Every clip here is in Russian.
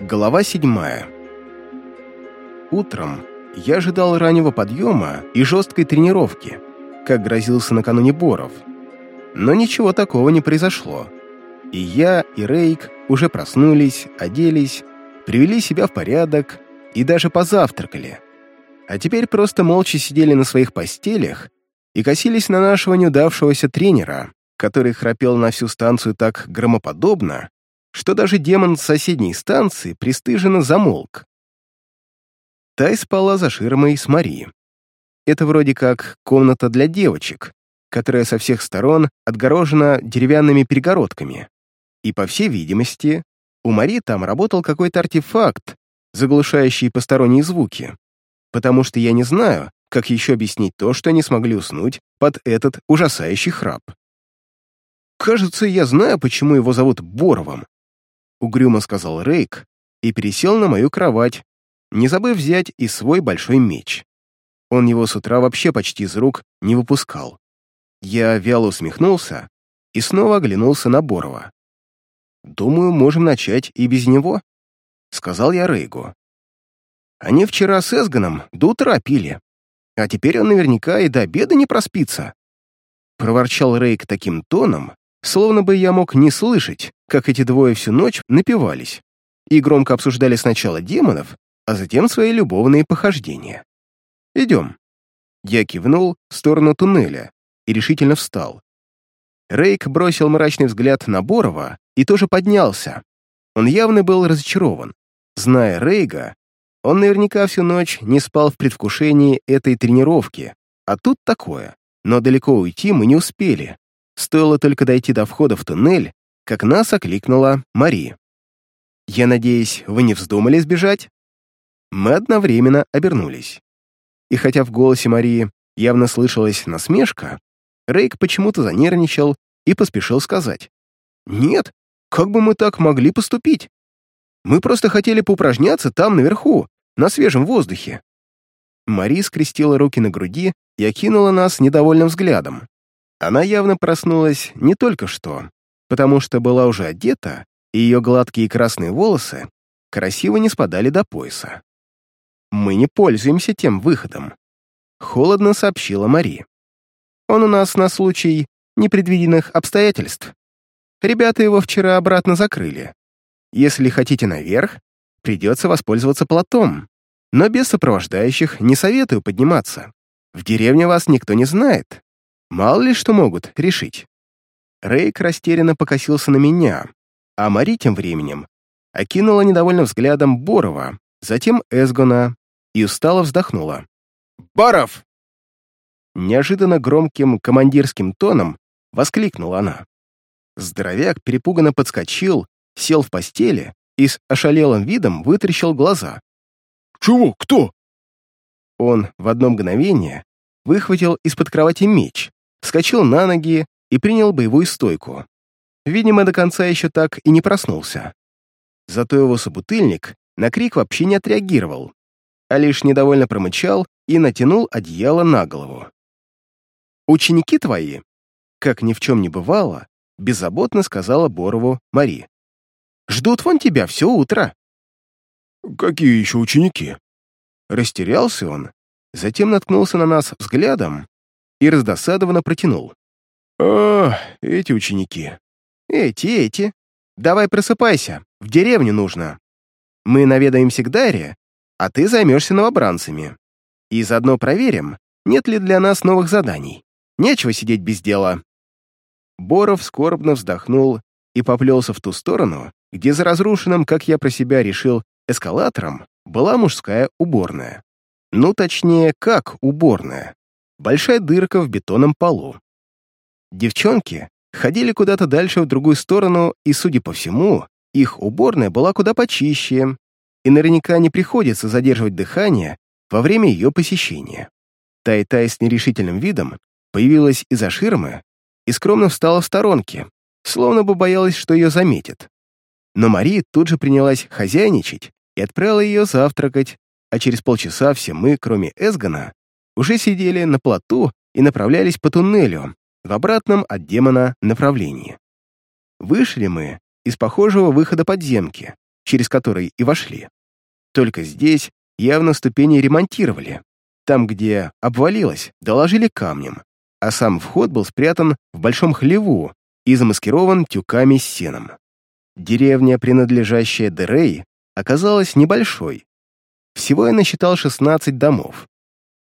Глава седьмая. Утром я ожидал раннего подъема и жесткой тренировки, как грозился накануне Боров. Но ничего такого не произошло. И я, и Рейк уже проснулись, оделись, привели себя в порядок и даже позавтракали. А теперь просто молча сидели на своих постелях и косились на нашего неудавшегося тренера, который храпел на всю станцию так громоподобно, что даже демон с соседней станции пристыженно замолк. Тай спала за ширмой с Мари. Это вроде как комната для девочек, которая со всех сторон отгорожена деревянными перегородками. И, по всей видимости, у Мари там работал какой-то артефакт, заглушающий посторонние звуки, потому что я не знаю, как еще объяснить то, что они смогли уснуть под этот ужасающий храп. «Кажется, я знаю, почему его зовут Боровым», — угрюмо сказал Рейк и пересел на мою кровать, не забыв взять и свой большой меч. Он его с утра вообще почти из рук не выпускал. Я вяло усмехнулся и снова оглянулся на Борова. «Думаю, можем начать и без него», — сказал я Рейгу. «Они вчера с Эсганом до утра пили, а теперь он наверняка и до обеда не проспится», — проворчал Рейк таким тоном, словно бы я мог не слышать, как эти двое всю ночь напивались и громко обсуждали сначала демонов, а затем свои любовные похождения. «Идем». Я кивнул в сторону туннеля и решительно встал. Рейк бросил мрачный взгляд на Борова и тоже поднялся. Он явно был разочарован. Зная Рейга, он наверняка всю ночь не спал в предвкушении этой тренировки, а тут такое. Но далеко уйти мы не успели. Стоило только дойти до входа в туннель, как нас окликнула Мари. «Я надеюсь, вы не вздумали сбежать?» Мы одновременно обернулись. И хотя в голосе Марии явно слышалась насмешка, Рейк почему-то занервничал и поспешил сказать. «Нет, как бы мы так могли поступить? Мы просто хотели поупражняться там, наверху, на свежем воздухе». Мари скрестила руки на груди и окинула нас недовольным взглядом. Она явно проснулась не только что, потому что была уже одета, и ее гладкие красные волосы красиво не спадали до пояса. «Мы не пользуемся тем выходом», — холодно сообщила Мари. «Он у нас на случай непредвиденных обстоятельств. Ребята его вчера обратно закрыли. Если хотите наверх, придется воспользоваться платом, но без сопровождающих не советую подниматься. В деревне вас никто не знает, Мало ли что могут решить. Рейк растерянно покосился на меня, а Мари тем временем окинула недовольным взглядом Борова, затем Эсгона и устало вздохнула. «Боров!» Неожиданно громким командирским тоном воскликнула она. Здоровяк перепуганно подскочил, сел в постели и с ошалелым видом вытрящил глаза. «Чего? Кто?» Он в одно мгновение выхватил из-под кровати меч, вскочил на ноги и принял боевую стойку. Видимо, до конца еще так и не проснулся. Зато его собутыльник на крик вообще не отреагировал, а лишь недовольно промычал и натянул одеяло на голову. «Ученики твои», как ни в чем не бывало, беззаботно сказала Борову Мари. «Ждут вон тебя все утро». «Какие еще ученики?» Растерялся он, затем наткнулся на нас взглядом и раздосадованно протянул. «А, эти ученики». «Эти, эти. Давай просыпайся, в деревню нужно. Мы наведаемся к Даре, а ты займешься новобранцами. И заодно проверим, нет ли для нас новых заданий. Нечего сидеть без дела». Боров скорбно вздохнул и поплелся в ту сторону, где за разрушенным, как я про себя решил, эскалатором была мужская уборная. Ну, точнее, как уборная большая дырка в бетонном полу. Девчонки ходили куда-то дальше в другую сторону, и, судя по всему, их уборная была куда почище, и наверняка не приходится задерживать дыхание во время ее посещения. Тай-Тай с нерешительным видом появилась из-за ширмы и скромно встала в сторонке, словно бы боялась, что ее заметят. Но Мари тут же принялась хозяйничать и отправила ее завтракать, а через полчаса все мы, кроме Эсгана, уже сидели на плоту и направлялись по туннелю в обратном от демона направлении. Вышли мы из похожего выхода подземки, через который и вошли. Только здесь явно ступени ремонтировали. Там, где обвалилось, доложили камнем, а сам вход был спрятан в большом хлеву и замаскирован тюками с сеном. Деревня, принадлежащая Дерей, оказалась небольшой. Всего я насчитал 16 домов.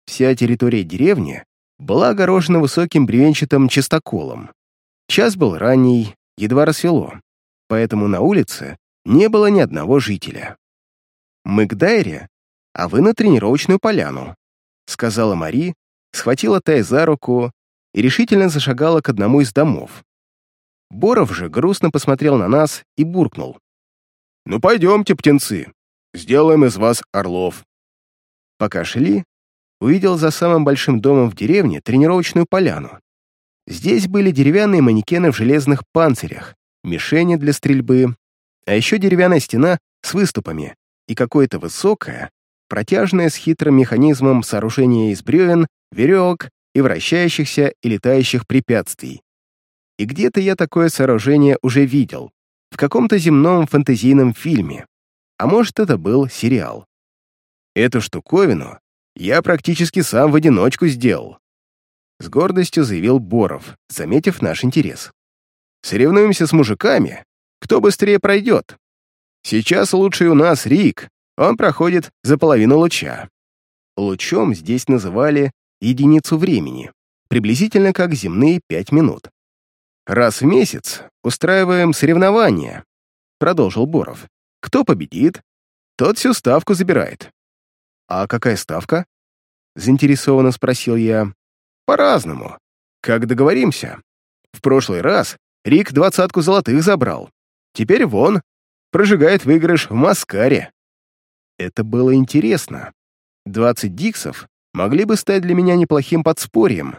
Вся территория деревни была огорожена высоким бревенчатым частоколом. Час был ранний, едва рассвело, поэтому на улице не было ни одного жителя. «Мы к Дайре, а вы на тренировочную поляну», сказала Мари, схватила Тай за руку и решительно зашагала к одному из домов. Боров же грустно посмотрел на нас и буркнул. «Ну пойдемте, птенцы, сделаем из вас орлов». Пока шли, увидел за самым большим домом в деревне тренировочную поляну. Здесь были деревянные манекены в железных панцирях, мишени для стрельбы, а еще деревянная стена с выступами и какое-то высокое, протяжное с хитрым механизмом сооружение из бревен, веревок и вращающихся и летающих препятствий. И где-то я такое сооружение уже видел, в каком-то земном фэнтезийном фильме, а может, это был сериал. Эту штуковину я практически сам в одиночку сделал. С гордостью заявил Боров, заметив наш интерес. Соревнуемся с мужиками, кто быстрее пройдет. Сейчас лучший у нас Рик, он проходит за половину луча. Лучом здесь называли единицу времени, приблизительно как земные пять минут. «Раз в месяц устраиваем соревнования», — продолжил Боров. «Кто победит, тот всю ставку забирает». «А какая ставка?» — заинтересованно спросил я. «По-разному. Как договоримся. В прошлый раз Рик двадцатку золотых забрал. Теперь вон, прожигает выигрыш в Маскаре. Это было интересно. 20 диксов могли бы стать для меня неплохим подспорьем.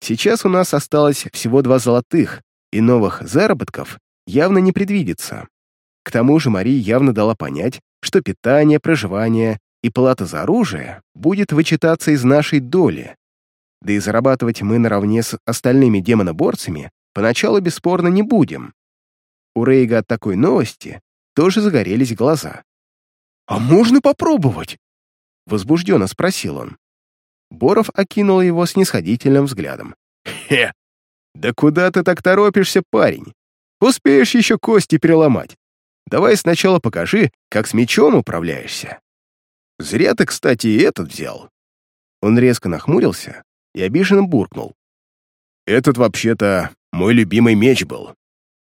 Сейчас у нас осталось всего два золотых, и новых заработков явно не предвидится. К тому же Мари явно дала понять, что питание, проживание и плата за оружие будет вычитаться из нашей доли. Да и зарабатывать мы наравне с остальными демоноборцами поначалу бесспорно не будем. У Рейга от такой новости тоже загорелись глаза. «А можно попробовать?» — возбужденно спросил он. Боров окинул его снисходительным взглядом. «Хе! Да куда ты так торопишься, парень? Успеешь еще кости переломать. Давай сначала покажи, как с мечом управляешься. Зря ты, кстати, и этот взял». Он резко нахмурился и обиженно буркнул. «Этот вообще-то мой любимый меч был.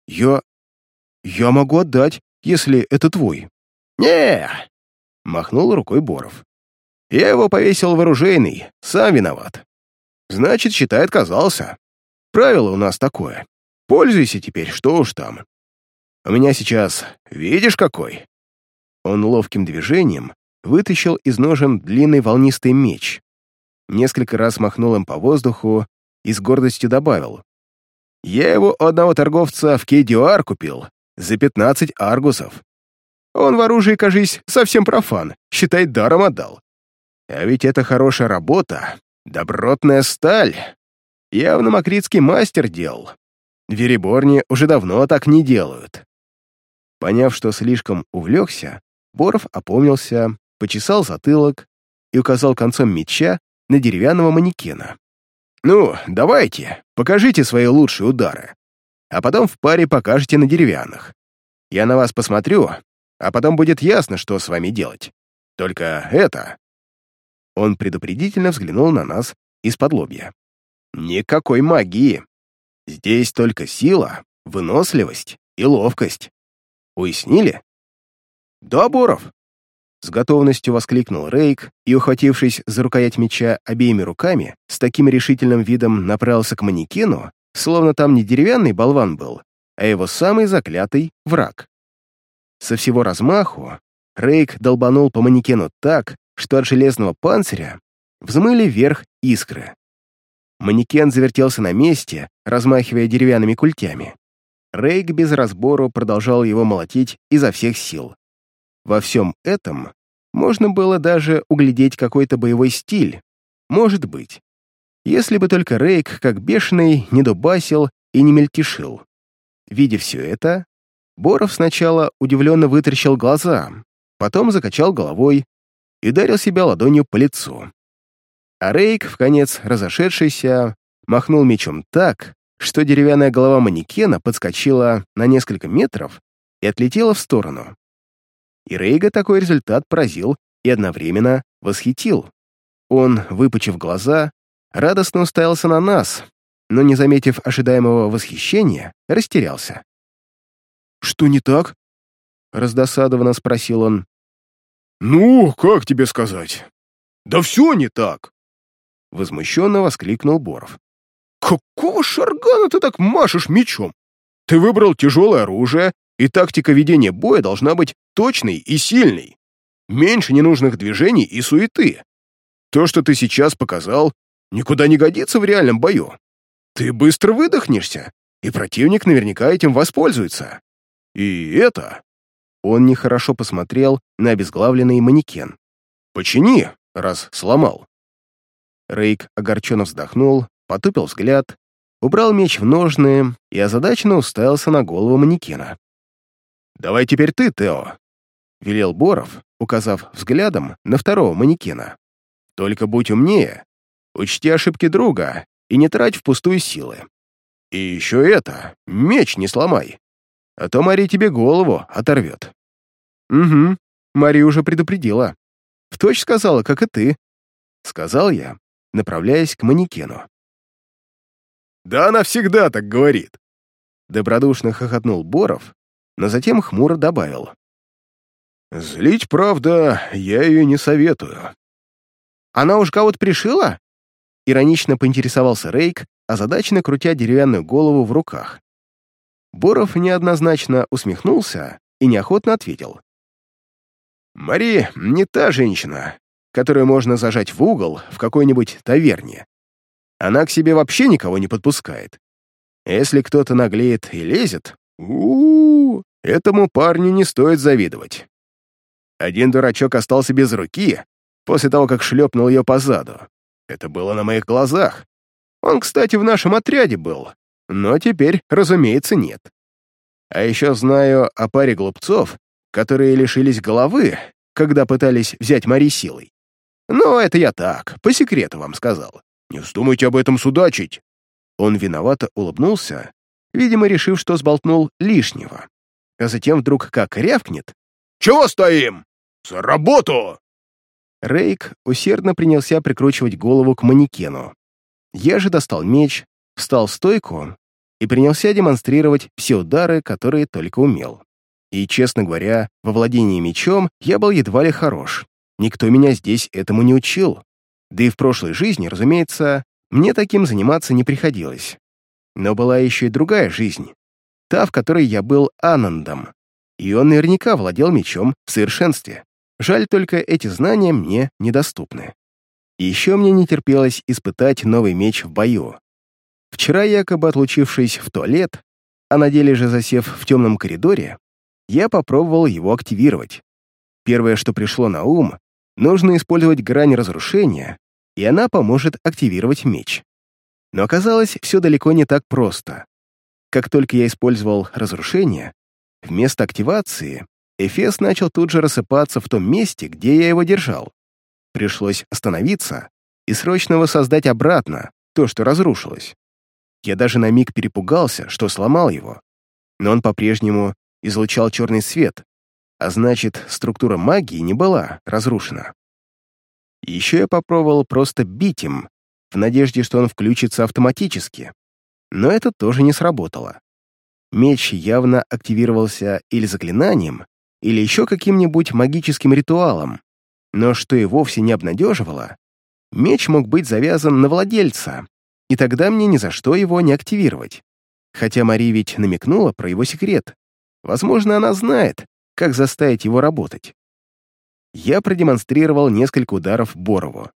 Я... я могу отдать, если это твой». «Не!» — махнул рукой Боров. «Я его повесил в оружейный, сам виноват. Значит, считай, отказался. Правило у нас такое. Пользуйся теперь, что уж там. У меня сейчас, видишь, какой?» Он ловким движением вытащил из ножен длинный волнистый меч. Несколько раз махнул им по воздуху и с гордостью добавил. «Я его одного торговца в Кейдюар купил за 15 аргусов. Он в оружии, кажись, совсем профан, считает, даром отдал. А ведь это хорошая работа, добротная сталь. Явно макритский мастер делал. В Вереборне уже давно так не делают». Поняв, что слишком увлекся, Боров опомнился, почесал затылок и указал концом меча на деревянного манекена. «Ну, давайте, покажите свои лучшие удары, а потом в паре покажете на деревянных. Я на вас посмотрю, а потом будет ясно, что с вами делать. Только это...» Он предупредительно взглянул на нас из-под лобья. «Никакой магии. Здесь только сила, выносливость и ловкость. Уяснили?» «Да, Боров», с готовностью воскликнул Рейк и, ухватившись за рукоять меча обеими руками, с таким решительным видом направился к манекену, словно там не деревянный болван был, а его самый заклятый враг. Со всего размаху Рейк долбанул по манекену так, что от железного панциря взмыли вверх искры. Манекен завертелся на месте, размахивая деревянными культями. Рейк без разбору продолжал его молотить изо всех сил. Во всем этом можно было даже углядеть какой-то боевой стиль. Может быть. Если бы только Рейк, как бешеный, не дубасил и не мельтешил. Видя все это, Боров сначала удивленно вытаращил глаза, потом закачал головой и ударил себя ладонью по лицу. А Рейк, в конец разошедшийся, махнул мечом так, что деревянная голова манекена подскочила на несколько метров и отлетела в сторону. И Рейга такой результат поразил и одновременно восхитил. Он, выпучив глаза, радостно уставился на нас, но, не заметив ожидаемого восхищения, растерялся. «Что не так?» — раздосадованно спросил он. «Ну, как тебе сказать? Да все не так!» Возмущенно воскликнул Боров. «Какого шаргана ты так машешь мечом? Ты выбрал тяжелое оружие, и тактика ведения боя должна быть точной и сильной. Меньше ненужных движений и суеты. То, что ты сейчас показал, никуда не годится в реальном бою. Ты быстро выдохнешься, и противник наверняка этим воспользуется. И это...» Он нехорошо посмотрел на обезглавленный манекен. «Почини, раз сломал». Рейк огорченно вздохнул, потупил взгляд, убрал меч в ножны и озадаченно уставился на голову манекена. «Давай теперь ты, Тео», — велел Боров, указав взглядом на второго манекена. «Только будь умнее, учти ошибки друга и не трать впустую силы. И еще это, меч не сломай, а то Мари тебе голову оторвет». «Угу, Мари уже предупредила. В точь сказала, как и ты», — сказал я, направляясь к манекену. «Да она всегда так говорит!» Добродушно хохотнул Боров, но затем хмуро добавил. «Злить, правда, я ее не советую». «Она уж кого-то пришила?» Иронично поинтересовался Рейк, озадаченно крутя деревянную голову в руках. Боров неоднозначно усмехнулся и неохотно ответил. «Мари не та женщина, которую можно зажать в угол в какой-нибудь таверне. Она к себе вообще никого не подпускает. Если кто-то наглеет и лезет, у, -у, -у этому парню не стоит завидовать. Один дурачок остался без руки после того, как шлепнул ее по заду. Это было на моих глазах. Он, кстати, в нашем отряде был, но теперь, разумеется, нет. А еще знаю о паре глупцов, которые лишились головы, когда пытались взять Мари силой. Но это я так, по секрету вам сказал. Не вздумайте об этом судачить. Он виновато улыбнулся, видимо, решив, что сболтнул лишнего. А затем вдруг как рявкнет. «Чего стоим? За работу!» Рейк усердно принялся прикручивать голову к манекену. Я же достал меч, встал в стойку и принялся демонстрировать все удары, которые только умел. И, честно говоря, во владении мечом я был едва ли хорош. Никто меня здесь этому не учил. Да и в прошлой жизни, разумеется, мне таким заниматься не приходилось. Но была еще и другая жизнь. Та, в которой я был Анандом. И он наверняка владел мечом в совершенстве. Жаль только, эти знания мне недоступны. И еще мне не терпелось испытать новый меч в бою. Вчера, якобы отлучившись в туалет, а на деле же засев в темном коридоре, я попробовал его активировать. Первое, что пришло на ум, нужно использовать грань разрушения, и она поможет активировать меч. Но оказалось, все далеко не так просто. Как только я использовал разрушение, вместо активации Эфес начал тут же рассыпаться в том месте, где я его держал. Пришлось остановиться и срочно воссоздать обратно то, что разрушилось. Я даже на миг перепугался, что сломал его. Но он по-прежнему излучал черный свет, а значит, структура магии не была разрушена. Еще я попробовал просто бить им, в надежде, что он включится автоматически. Но это тоже не сработало. Меч явно активировался или заклинанием, или еще каким-нибудь магическим ритуалом, но что и вовсе не обнадеживало, меч мог быть завязан на владельца, и тогда мне ни за что его не активировать. Хотя Мари ведь намекнула про его секрет. Возможно, она знает, как заставить его работать. Я продемонстрировал несколько ударов Борову.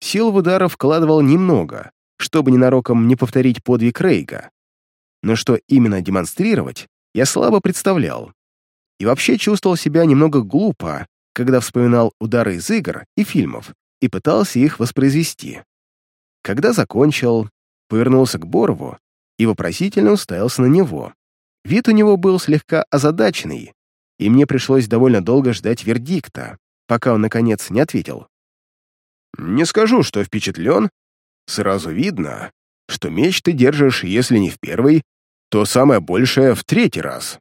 Сил в ударов вкладывал немного, чтобы ненароком не повторить подвиг Рейга. Но что именно демонстрировать, я слабо представлял. И вообще чувствовал себя немного глупо, когда вспоминал удары из игр и фильмов и пытался их воспроизвести. Когда закончил, повернулся к Борову и вопросительно уставился на него. Вид у него был слегка озадаченный, и мне пришлось довольно долго ждать вердикта, пока он, наконец, не ответил. «Не скажу, что впечатлен. Сразу видно, что меч ты держишь, если не в первый, то самое большее в третий раз.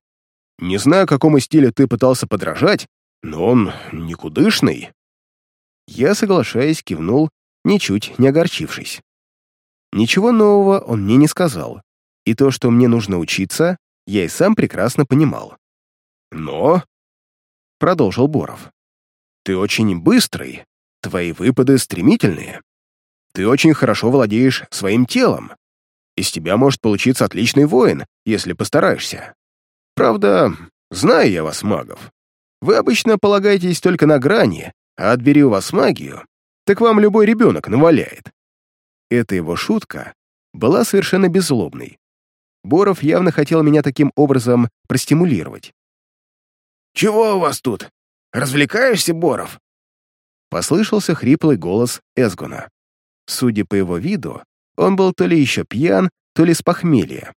Не знаю, какому стилю ты пытался подражать, но он никудышный». Я, соглашаясь, кивнул, ничуть не огорчившись. Ничего нового он мне не сказал, и то, что мне нужно учиться, я и сам прекрасно понимал. «Но...» — продолжил Боров. «Ты очень быстрый, твои выпады стремительные. Ты очень хорошо владеешь своим телом. Из тебя может получиться отличный воин, если постараешься. Правда, знаю я вас, магов. Вы обычно полагаетесь только на грани, а отбери у вас магию, так вам любой ребенок наваляет». Эта его шутка была совершенно беззлобной. Боров явно хотел меня таким образом простимулировать. «Чего у вас тут? Развлекаешься, Боров?» Послышался хриплый голос Эсгона. Судя по его виду, он был то ли еще пьян, то ли с похмелья.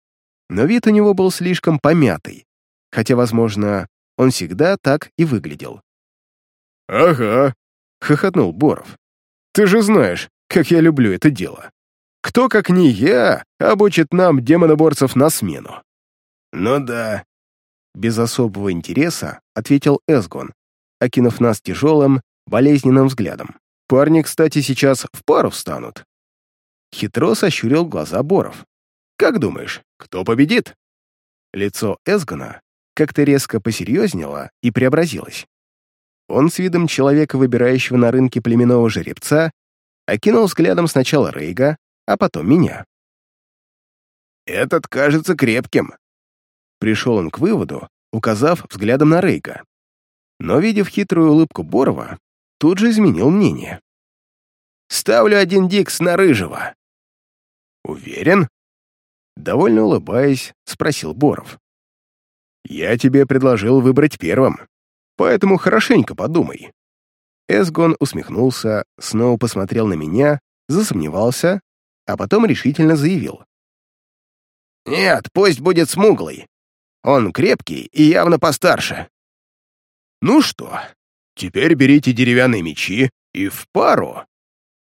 Но вид у него был слишком помятый, хотя, возможно, он всегда так и выглядел. «Ага», — хохотнул Боров. «Ты же знаешь, как я люблю это дело. Кто, как не я, обучит нам демоноборцев на смену?» «Ну да», — без особого интереса ответил Эсгон, окинув нас тяжелым, болезненным взглядом. «Парни, кстати, сейчас в пару встанут». Хитро сощурил глаза Боров. «Как думаешь, кто победит?» Лицо Эсгона как-то резко посерьезнело и преобразилось. Он с видом человека, выбирающего на рынке племенного жеребца, окинул взглядом сначала Рейга, а потом меня. «Этот кажется крепким», — пришел он к выводу, указав взглядом на Рейга. Но, видев хитрую улыбку Борова, тут же изменил мнение. «Ставлю один дикс на Рыжего». «Уверен?» Довольно улыбаясь, спросил Боров. «Я тебе предложил выбрать первым, поэтому хорошенько подумай». Эсгон усмехнулся, снова посмотрел на меня, засомневался, а потом решительно заявил. «Нет, пусть будет смуглый. Он крепкий и явно постарше». «Ну что, теперь берите деревянные мечи и в пару!»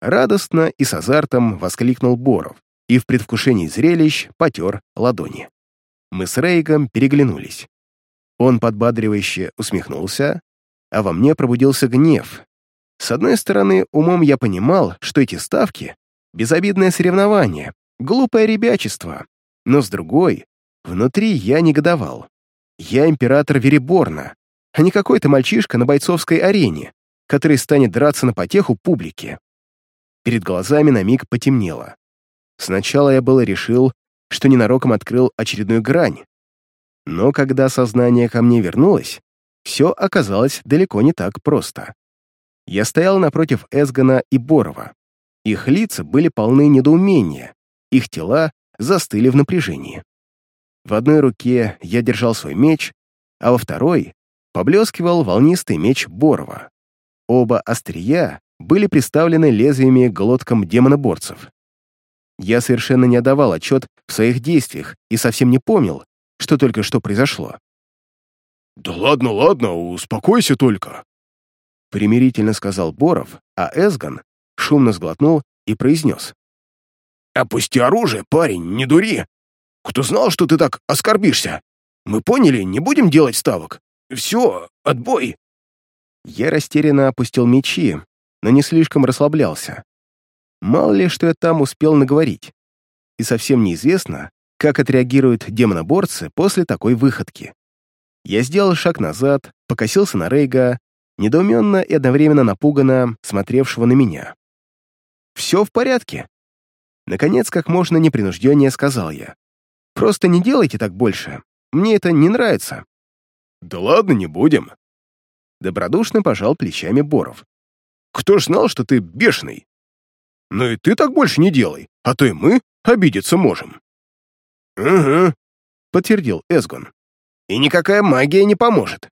Радостно и с азартом воскликнул Боров и в предвкушении зрелищ потер ладони. Мы с Рейгом переглянулись. Он подбадривающе усмехнулся, а во мне пробудился гнев. С одной стороны, умом я понимал, что эти ставки — безобидное соревнование, глупое ребячество, но с другой, внутри я негодовал. Я император Вереборна, а не какой-то мальчишка на бойцовской арене, который станет драться на потеху публики. Перед глазами на миг потемнело. Сначала я было решил, что ненароком открыл очередную грань, но когда сознание ко мне вернулось, все оказалось далеко не так просто. Я стоял напротив Эсгана и Борова. Их лица были полны недоумения, их тела застыли в напряжении. В одной руке я держал свой меч, а во второй поблескивал волнистый меч Борова. Оба острия были приставлены лезвиями к глоткам демоноборцев. Я совершенно не отдавал отчет в своих действиях и совсем не помнил, что только что произошло. «Да ладно, ладно, успокойся только», — примирительно сказал Боров, а Эсган шумно сглотнул и произнес. «Опусти оружие, парень, не дури! Кто знал, что ты так оскорбишься? Мы поняли, не будем делать ставок. Все, отбой!» Я растерянно опустил мечи, но не слишком расслаблялся. Мало ли, что я там успел наговорить. И совсем неизвестно, как отреагируют демоноборцы после такой выходки. Я сделал шаг назад, покосился на Рейга, недоуменно и одновременно напуганно смотревшего на меня. «Все в порядке?» Наконец, как можно непринужденнее сказал я. «Просто не делайте так больше. Мне это не нравится». «Да ладно, не будем». Добродушно пожал плечами Боров. «Кто ж знал, что ты бешеный? Ну и ты так больше не делай, а то и мы обидеться можем». «Угу», — подтвердил Эсгон. «И никакая магия не поможет».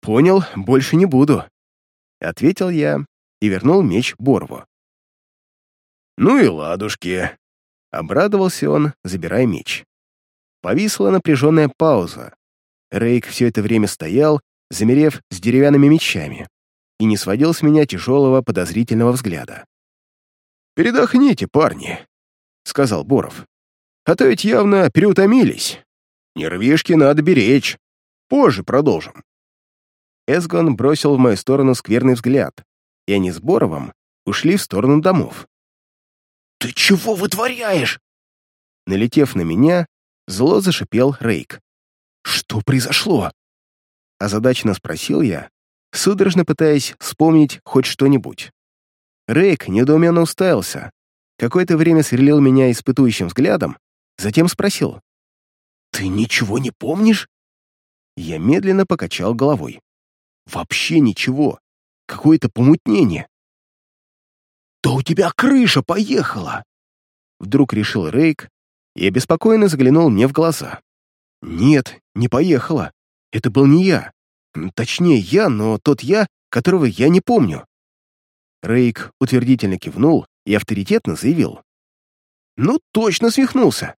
«Понял, больше не буду», — ответил я и вернул меч Борву. «Ну и ладушки», — обрадовался он, забирая меч. Повисла напряженная пауза. Рейк все это время стоял, замерев с деревянными мечами, и не сводил с меня тяжелого подозрительного взгляда. «Передохните, парни», — сказал Боров. «А то ведь явно переутомились. Нервишки надо беречь. Позже продолжим». Эсгон бросил в мою сторону скверный взгляд, и они с Боровым ушли в сторону домов. «Ты чего вытворяешь?» Налетев на меня, зло зашипел Рейк. «Что произошло?» Озадаченно спросил я, судорожно пытаясь вспомнить хоть что-нибудь. Рейк недоуменно уставился, какое-то время сверлил меня испытующим взглядом, затем спросил. «Ты ничего не помнишь?» Я медленно покачал головой. «Вообще ничего. Какое-то помутнение». «Да у тебя крыша поехала!» Вдруг решил Рейк и обеспокоенно заглянул мне в глаза. «Нет, не поехала. Это был не я. Точнее, я, но тот я, которого я не помню. Рейк утвердительно кивнул и авторитетно заявил. «Ну, точно свихнулся!»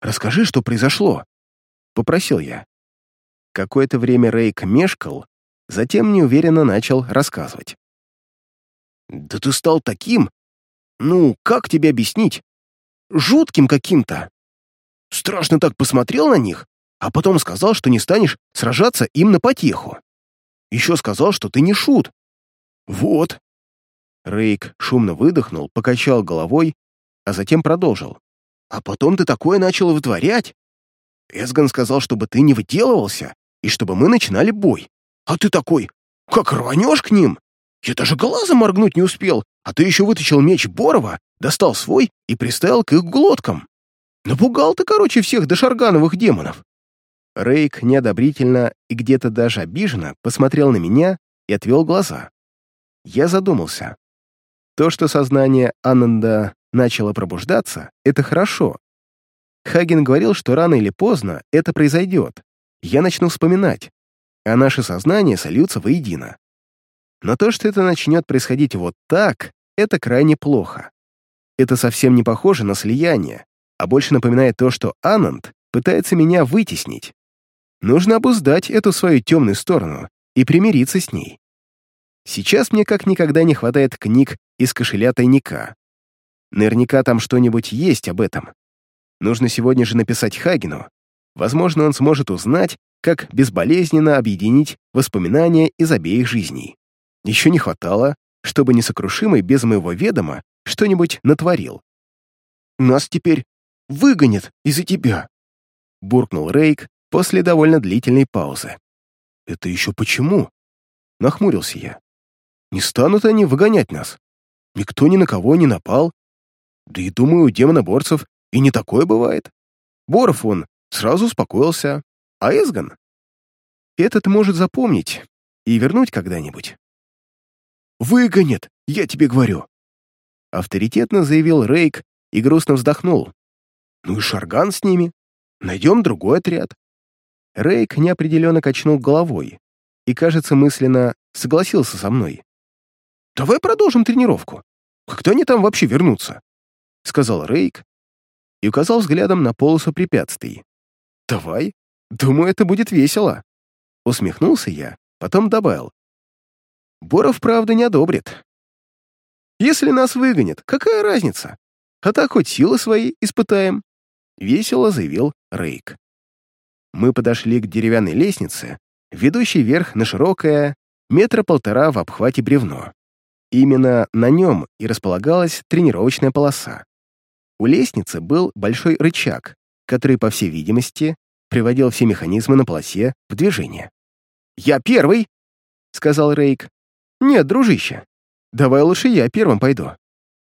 «Расскажи, что произошло», — попросил я. Какое-то время Рейк мешкал, затем неуверенно начал рассказывать. «Да ты стал таким! Ну, как тебе объяснить? Жутким каким-то! Страшно так посмотрел на них, а потом сказал, что не станешь сражаться им на потеху. Еще сказал, что ты не шут. Вот, Рейк шумно выдохнул, покачал головой, а затем продолжил. «А потом ты такое начал вытворять? Эсган сказал, чтобы ты не выделывался, и чтобы мы начинали бой. А ты такой, как рванешь к ним? Я даже глазом моргнуть не успел, а ты еще вытащил меч Борова, достал свой и приставил к их глоткам. Напугал ты, короче, всех до шаргановых демонов». Рейк неодобрительно и где-то даже обиженно посмотрел на меня и отвел глаза. Я задумался. То, что сознание Ананда начало пробуждаться, это хорошо. Хаген говорил, что рано или поздно это произойдет. Я начну вспоминать, а наши сознания сольются воедино. Но то, что это начнет происходить вот так, это крайне плохо. Это совсем не похоже на слияние, а больше напоминает то, что Ананд пытается меня вытеснить. Нужно обуздать эту свою темную сторону и примириться с ней. Сейчас мне как никогда не хватает книг из кошеля тайника. Наверняка там что-нибудь есть об этом. Нужно сегодня же написать Хагину. Возможно, он сможет узнать, как безболезненно объединить воспоминания из обеих жизней. Еще не хватало, чтобы несокрушимый без моего ведома что-нибудь натворил. «Нас теперь выгонят из-за тебя», — буркнул Рейк после довольно длительной паузы. «Это еще почему?» — нахмурился я. «Не станут они выгонять нас. Никто ни на кого не напал. Да и, думаю, у демоноборцев и не такое бывает. Боров он сразу успокоился, а Эсган? Этот может запомнить и вернуть когда-нибудь. «Выгонят, я тебе говорю!» Авторитетно заявил Рейк и грустно вздохнул. «Ну и Шарган с ними. Найдем другой отряд». Рейк неопределенно качнул головой и, кажется, мысленно согласился со мной. Давай продолжим тренировку. Когда они там вообще вернутся?» — сказал Рейк и указал взглядом на полосу препятствий. «Давай. Думаю, это будет весело». Усмехнулся я, потом добавил. «Боров, правда, не одобрит. Если нас выгонят, какая разница? А так хоть силы свои испытаем», — весело заявил Рейк. Мы подошли к деревянной лестнице, ведущей вверх на широкое, метра полтора в обхвате бревно. Именно на нем и располагалась тренировочная полоса. У лестницы был большой рычаг, который, по всей видимости, приводил все механизмы на полосе в движение. «Я первый!» — сказал Рейк. «Нет, дружище, давай лучше я первым пойду.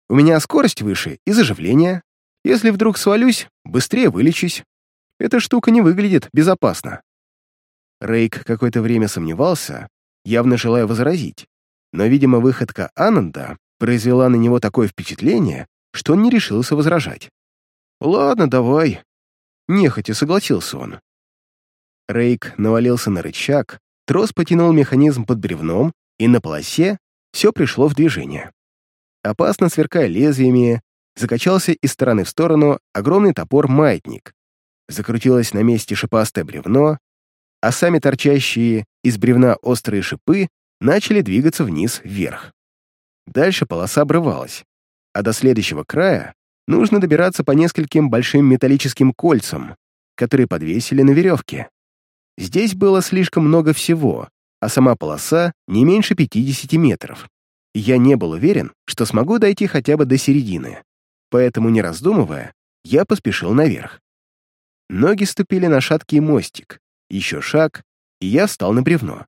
У меня скорость выше и заживление. Если вдруг свалюсь, быстрее вылечусь. Эта штука не выглядит безопасно». Рейк какое-то время сомневался, явно желая возразить, но, видимо, выходка Ананда произвела на него такое впечатление, что он не решился возражать. «Ладно, давай». Нехотя согласился он. Рейк навалился на рычаг, трос потянул механизм под бревном, и на полосе все пришло в движение. Опасно сверкая лезвиями, закачался из стороны в сторону огромный топор-маятник. закрутилось на месте шипастое бревно, а сами торчащие из бревна острые шипы начали двигаться вниз-вверх. Дальше полоса обрывалась, а до следующего края нужно добираться по нескольким большим металлическим кольцам, которые подвесили на веревке. Здесь было слишком много всего, а сама полоса не меньше 50 метров. Я не был уверен, что смогу дойти хотя бы до середины, поэтому, не раздумывая, я поспешил наверх. Ноги ступили на шаткий мостик, еще шаг, и я встал на бревно.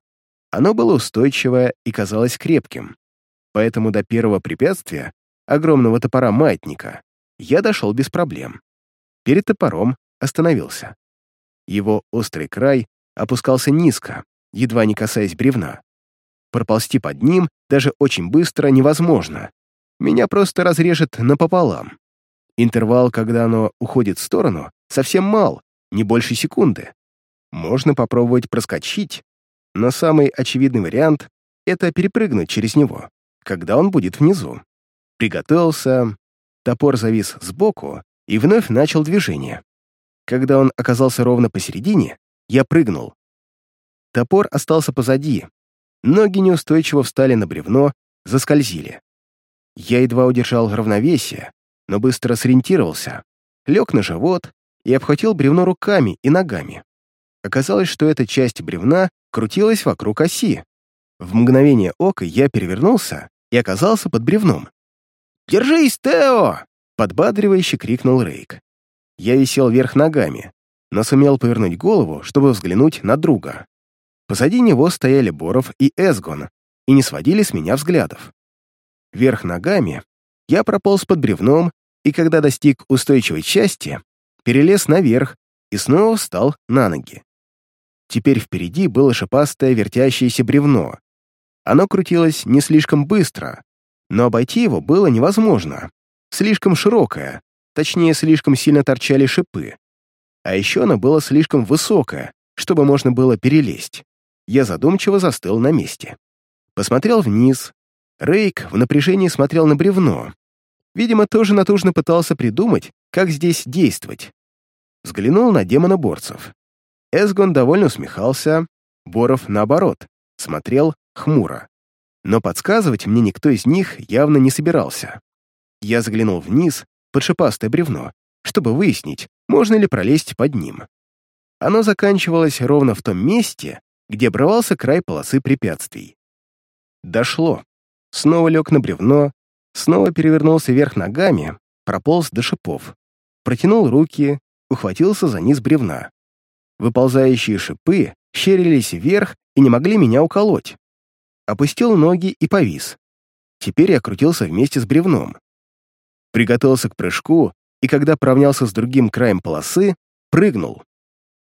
Оно было устойчивое и казалось крепким, поэтому до первого препятствия, огромного топора маятника, я дошел без проблем. Перед топором остановился. Его острый край опускался низко, едва не касаясь бревна. Проползти под ним даже очень быстро невозможно. Меня просто разрежет напополам. Интервал, когда оно уходит в сторону, совсем мал, не больше секунды. Можно попробовать проскочить, но самый очевидный вариант — это перепрыгнуть через него, когда он будет внизу. Приготовился, топор завис сбоку и вновь начал движение. Когда он оказался ровно посередине, я прыгнул. Топор остался позади, ноги неустойчиво встали на бревно, заскользили. Я едва удержал равновесие, но быстро сориентировался, лег на живот и обхватил бревно руками и ногами. Оказалось, что эта часть бревна крутилась вокруг оси. В мгновение ока я перевернулся и оказался под бревном. «Держись, Тео!» — подбадривающе крикнул Рейк. Я висел вверх ногами, но сумел повернуть голову, чтобы взглянуть на друга. Позади него стояли Боров и Эсгон и не сводили с меня взглядов. Вверх ногами я прополз под бревном и, когда достиг устойчивой части, перелез наверх и снова встал на ноги. Теперь впереди было шипастое вертящееся бревно. Оно крутилось не слишком быстро, но обойти его было невозможно. Слишком широкое, точнее, слишком сильно торчали шипы. А еще оно было слишком высокое, чтобы можно было перелезть. Я задумчиво застыл на месте. Посмотрел вниз. Рейк в напряжении смотрел на бревно, Видимо, тоже натужно пытался придумать, как здесь действовать. Взглянул на демоноборцев. Эсгон довольно усмехался, Боров, наоборот, смотрел хмуро. Но подсказывать мне никто из них явно не собирался. Я заглянул вниз, под шипастое бревно, чтобы выяснить, можно ли пролезть под ним. Оно заканчивалось ровно в том месте, где обрывался край полосы препятствий. Дошло. Снова лег на бревно, Снова перевернулся вверх ногами, прополз до шипов. Протянул руки, ухватился за низ бревна. Выползающие шипы щерились вверх и не могли меня уколоть. Опустил ноги и повис. Теперь я крутился вместе с бревном. Приготовился к прыжку, и когда поравнялся с другим краем полосы, прыгнул.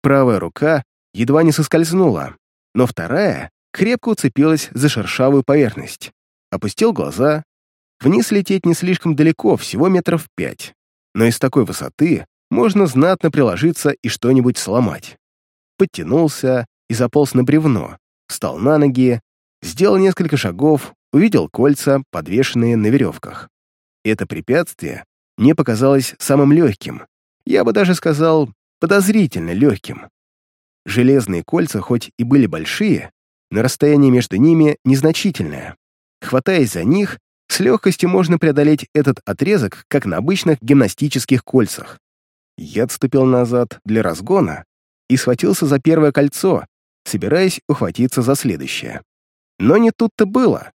Правая рука едва не соскользнула, но вторая крепко уцепилась за шершавую поверхность. Опустил глаза, Вниз лететь не слишком далеко, всего метров пять. Но из такой высоты можно знатно приложиться и что-нибудь сломать. Подтянулся и заполз на бревно, встал на ноги, сделал несколько шагов, увидел кольца, подвешенные на веревках. Это препятствие мне показалось самым легким, я бы даже сказал, подозрительно легким. Железные кольца хоть и были большие, но расстояние между ними незначительное. Хватаясь за них, с легкостью можно преодолеть этот отрезок, как на обычных гимнастических кольцах. Я отступил назад для разгона и схватился за первое кольцо, собираясь ухватиться за следующее. Но не тут-то было.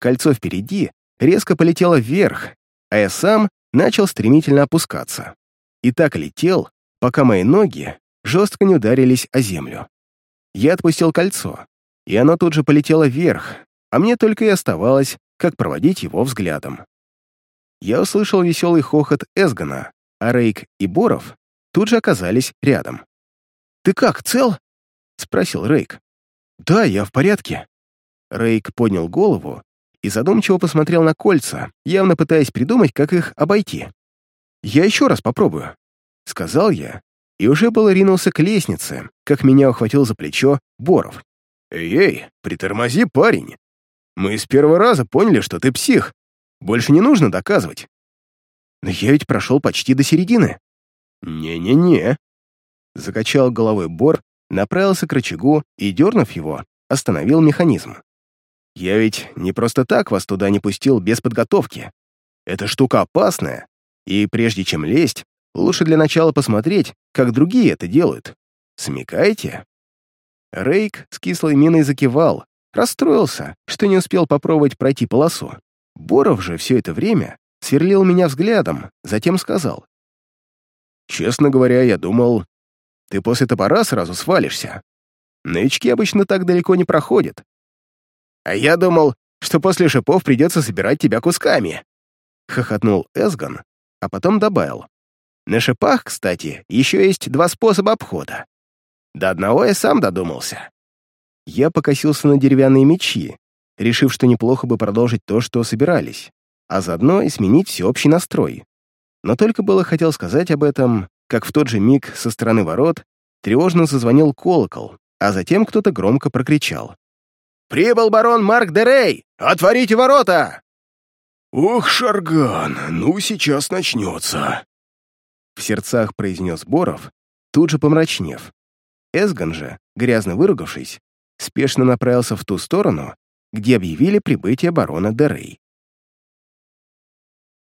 Кольцо впереди резко полетело вверх, а я сам начал стремительно опускаться. И так летел, пока мои ноги жестко не ударились о землю. Я отпустил кольцо, и оно тут же полетело вверх, а мне только и оставалось как проводить его взглядом. Я услышал веселый хохот Эсгана, а Рейк и Боров тут же оказались рядом. «Ты как, цел?» — спросил Рейк. «Да, я в порядке». Рейк поднял голову и задумчиво посмотрел на кольца, явно пытаясь придумать, как их обойти. «Я еще раз попробую», — сказал я, и уже было ринулся к лестнице, как меня ухватил за плечо Боров. «Эй-эй, притормози, парень!» Мы с первого раза поняли, что ты псих. Больше не нужно доказывать. Но я ведь прошел почти до середины. Не-не-не. Закачал головой Бор, направился к рычагу и, дернув его, остановил механизм. «Я ведь не просто так вас туда не пустил без подготовки. Эта штука опасная, и прежде чем лезть, лучше для начала посмотреть, как другие это делают. Смекаете?» Рейк с кислой миной закивал, расстроился, что не успел попробовать пройти полосу. Боров же все это время сверлил меня взглядом, затем сказал. «Честно говоря, я думал, ты после топора сразу свалишься. Новички обычно так далеко не проходят. А я думал, что после шипов придется собирать тебя кусками», — хохотнул Эсган, а потом добавил. «На шипах, кстати, еще есть два способа обхода. До одного я сам додумался». Я покосился на деревянные мечи, решив, что неплохо бы продолжить то, что собирались, а заодно и сменить всеобщий настрой. Но только было хотел сказать об этом, как в тот же миг со стороны ворот тревожно зазвонил колокол, а затем кто-то громко прокричал. «Прибыл барон Марк Дерей! Отворите ворота!» «Ох, Шарган, ну сейчас начнется!» В сердцах произнес Боров, тут же помрачнев. Эсган же, грязно выругавшись, спешно направился в ту сторону, где объявили прибытие барона Дерей.